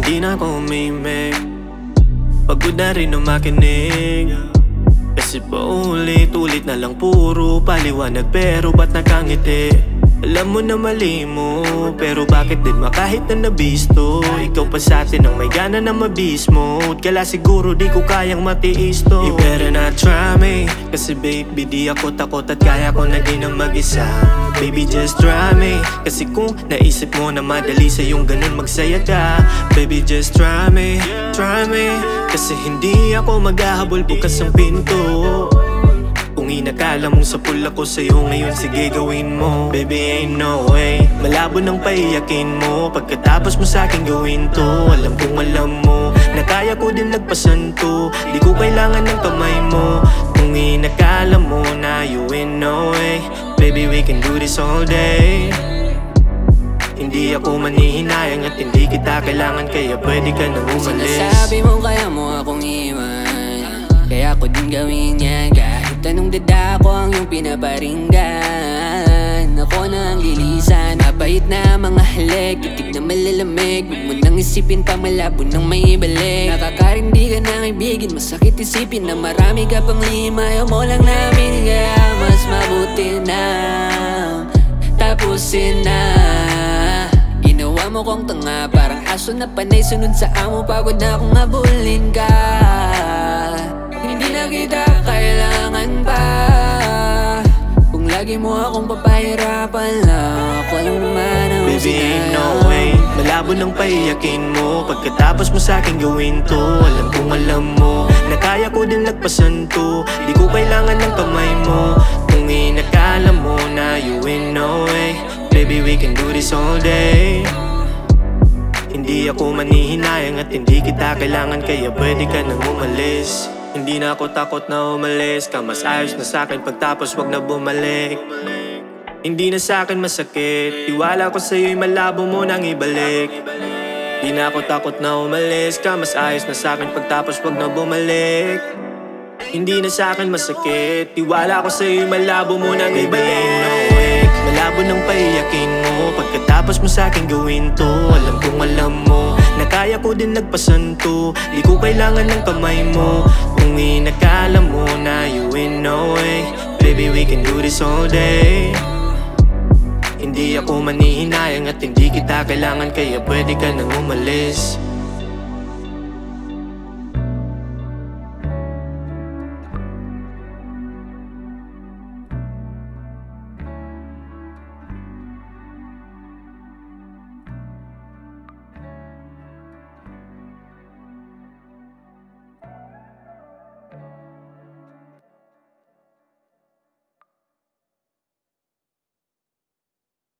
na ako umimik Pagod na rin umakinig. Kasi paulit-ulit na lang puro paliwanag. Pero ba't nakangiti? Alam mo na mali mo Pero bakit din makahit na nabisto? Ikaw pa sa atin ang may gana na mabismo. Kala siguro di ko kayang matiis to. You better not try me Kasi baby di ako takot at kaya ko na din ang mag-isa. Baby just try me Kasi kung naisip mo na madali sa yung ganun magsaya ka. Baby just try me, try me Kasi hindi ako maghahabol bukas ang pinto inakala mong sa pula ko sa'yo ngayon. Sige gawin mo. Baby ain't no way. Malabo nang paiyakin mo. Pagkatapos mo sa'kin gawin to. Alam kong alam mo Na kaya ko din lagpasan to Di ko kailangan ng kamay mo. Kung inakala mo na you ain't no way. Baby we can do this all day. Hindi ako manihinayang at hindi kita kailangan Kaya pwede ka nang umalis. Sinasabi mo kaya mo akong iwan. Kaya ko din gawin yan Kahit anong dada ko ang iyong pinaparinggan. Ako na ang lilisan Mabait na mga halik. Titig na malalamig Huwag mo nang isipin pa malabo nang may ibalik. Nakakarindi ka ng ibigin Masakit isipin na marami ka pang lima. Ayaw mo lang namin Kaya mas mabuti na. Tapusin na. Ginawa mo kong tanga Parang aso na panay. Sunod sa amo Pagod na akong habulin ka lagi mo akong papahirapan lang Ako lang naman ang Baby ain't no way. Malabo nang paiyakin mo. Pagkatapos mo sa'kin gawin to Alam kong alam mo Na kaya ko din lagpasan to. Di ko kailangan ng kamay mo. Kung inakala mo na you ain't no way Baby we can do this all day. Hindi ako manihinayang at hindi kita kailangan Kaya pwede ka nang umalis Hindi na ako takot na umalis. Ka mas ayos na sa'kin pagtapos wag na bumalik. Hindi na sa'kin masakit. Tiwala ko sa'yo'y malabo mo nang ibalik. Di na ako takot na umalis. Ka Mas ayos na sa'kin pagtapos wag na bumalik. Hindi na sa'kin masakit. Tiwala ko sa'yo'y malabo mo nang ibalik. Malabo nang paiyakin Pagkatapos mo sa'kin gawin to Alam kong alam mo Na kaya ko din lagpasan to. Di ko kailangan ng kamay mo. Kung inakala mo na you ain't no way Baby we can do this all day. Hindi ako manihinayang at hindi kita kailangan Kaya pwede ka nang umalis